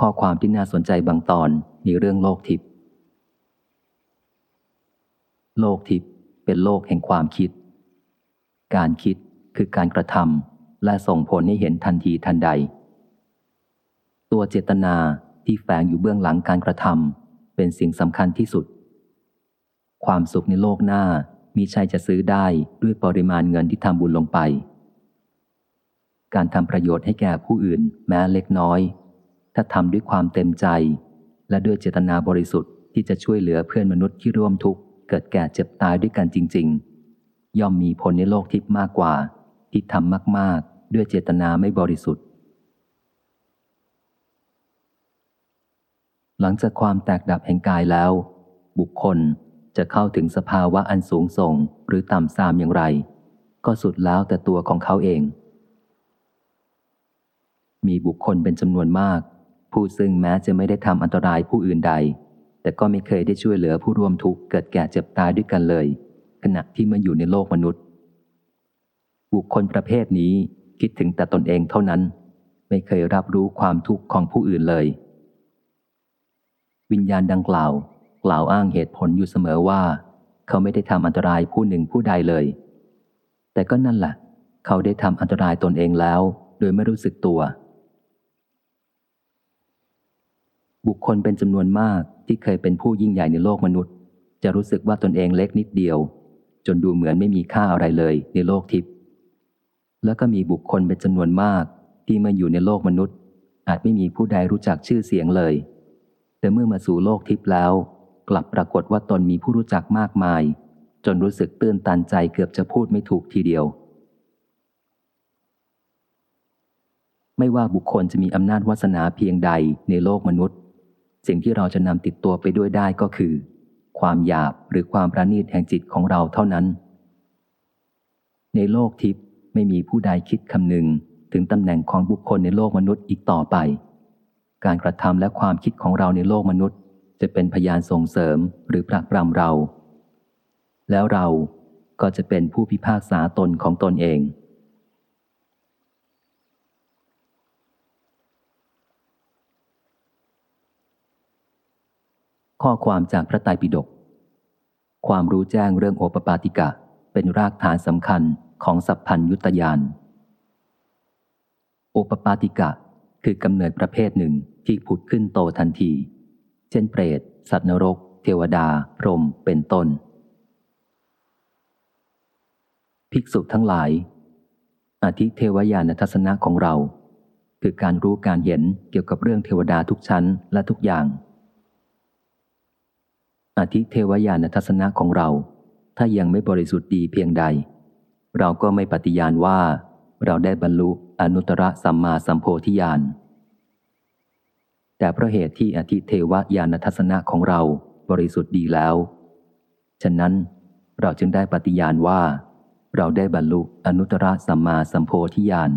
ข้อความที่น่าสนใจบางตอนมีเรื่องโลกทิพย์ โลกทิพย์เป็นโลกแห่งความคิด การคิดคือการกระทำและส่งผลให้เห็นทันทีทันใด ตัวเจตนาที่แฝงอยู่เบื้องหลังการกระทำเป็นสิ่งสำคัญที่สุด ความสุขในโลกหน้ามีใช่จะซื้อได้ด้วยปริมาณเงินที่ทำบุญลงไป การทำประโยชน์ให้แก่ผู้อื่นแม้เล็กน้อย ถ้าทำด้วยความเต็มใจ และด้วยเจตนาบริสุทธิ์ที่จะช่วยเหลือเพื่อนมนุษย์ที่ร่วมทุกข์เกิดแก่เจ็บตายด้วยกันจริง ๆ ย่อมมีผลในโลกทิพย์มากกว่า ที่ทำมากๆ ด้วยเจตนาไม่บริสุทธิ์ หลังจากความแตกดับแห่งกายแล้ว บุคคลจะเข้าถึงสภาวะอันสูงส่งหรือต่ำทรามอย่างไร ก็สุดแล้วแต่ตัวของเขาเอง มีบุคคลเป็นจำนวนมาก ผู้ซึ่งแม้จะไม่ได้ทำอันตรายผู้อื่นใด แต่ก็ไม่เคยได้ช่วยเหลือผู้ร่วมทุกข์เกิดแก่เจ็บตายด้วยกันเลย ขณะที่มาอยู่ในโลกมนุษย์ บุคคลประเภทนี้คิดถึงแต่ตนเองเท่านั้น ไม่เคยรับรู้ความทุกข์ของผู้อื่นเลย วิญญาณดังกล่าว กล่าวอ้างเหตุผลอยู่เสมอว่า เขาไม่ได้ทำอันตรายผู้หนึ่งผู้ใดเลย แต่ก็นั่นแหละเขาได้ทำอันตรายตนเองแล้ว โดยไม่รู้สึกตัว บุคคลเป็นจำนวนมากที่เคยเป็นผู้ยิ่งใหญ่ในโลกมนุษย์ จะรู้สึกว่าตนเองเล็กนิดเดียว จนดูเหมือนไม่มีค่าอะไรเลยในโลกทิพย์แล้วก็มีบุคคลเป็นจำนวนมากที่มาอยู่ในโลกมนุษย์ อาจไม่มีผู้ใดรู้จักชื่อเสียงเลย แต่เมื่อมาสู่โลกทิพย์แล้ว กลับปรากฏว่าตนมีผู้รู้จักมากมาย จนรู้สึกตื้นตันใจเกือบจะพูดไม่ถูกทีเดียว ไม่ว่าบุคคลจะมีอำนาจวาสนาเพียงใดในโลกมนุษย์ สิ่งที่เราจะนำติดตัวไปด้วยได้ก็คือ ความหยาบหรือความประณีตแห่งจิตของเราเท่านั้น ในโลกทิพย์ไม่มีผู้ใดคิดคำนึงถึงตำแหน่งของบุคคลในโลกมนุษย์อีกต่อไป การกระทำและความคิดของเราในโลกมนุษย์ จะเป็นพยานส่งเสริมหรือปรักปรำเรา แล้วเราก็จะเป็นผู้พิพากษาตนของตนเอง ข้อความจากพระไตรปิฎกความรู้แจ้งเรื่องโอปปาติกะ เป็นรากฐานสำคัญของสัพพัญยุตยานโอปปาติกะคือกำเนิดประเภทหนึ่งที่ผุดขึ้นโตทันที เช่นเปรต สัตว์นรก เทวดา พรหมเป็นต้น ภิกษุทั้งหลายอาทิเทวยานทัศนะของเรา คือการรู้การเห็นเกี่ยวกับเรื่องเทวดาทุกชั้นและทุกอย่าง อาทิเทวยานทัศนะของเรา ถ้ายังไม่บริสุทธิ์ดีเพียงใด เราก็ไม่ปฏิญาณว่า เราได้บรรลุอนุตตรสัมมาสัมโพธิญาณแต่เพราะเหตุที่อธิเทวญาณทัศนะของเราบริสุทธิ์ดีแล้ว ฉะนั้นเราจึงได้ปฏิญาณว่า เราได้บรรลุอนุตตรสัมมาสัมโพธิญาณ